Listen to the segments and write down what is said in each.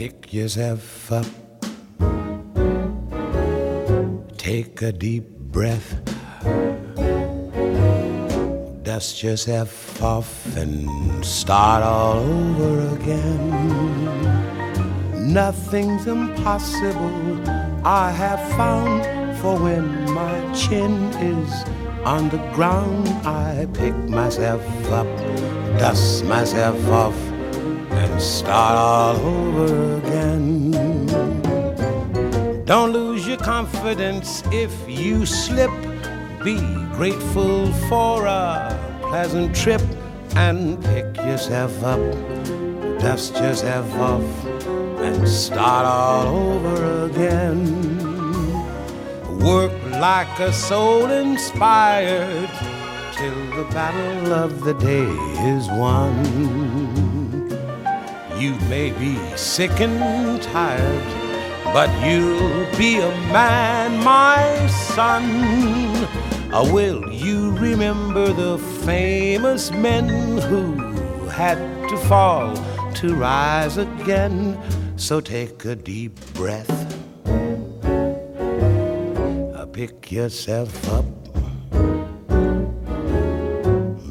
pick yourself up. Take a deep breath. Dust yourself off and start all over again. Nothing's impossible, I have found. For when my chin is on the ground, I pick myself up, dust myself off, and start all over again. Don't lose your confidence if you slip. Be grateful for a pleasant trip and pick yourself up, dust yourself off, and start all over again. Work like a soul inspired till the battle of the day is won. You may be sick and tired, but you'll be a man, my son. Uh, will you remember the famous men who had to fall to rise again? So take a deep breath pick yourself up,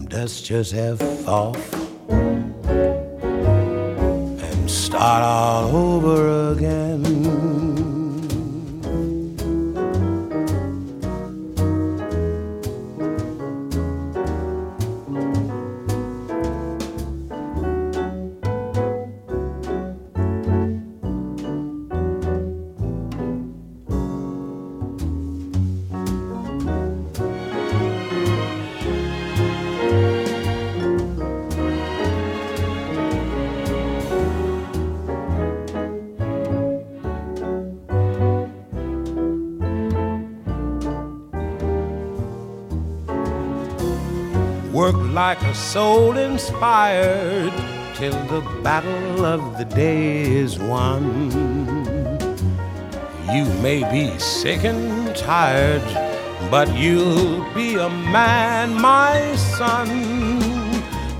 dust yourself off, start all over again. Like a soul inspired till the battle of the day is won. You may be sick and tired, but you'll be a man, my son.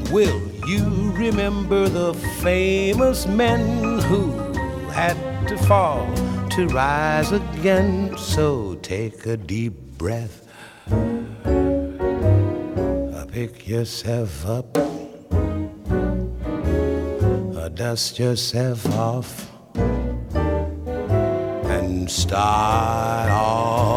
Will you remember the famous men who had to fall to rise again? So take a deep breath pick yourself up, or dust yourself off, and start all.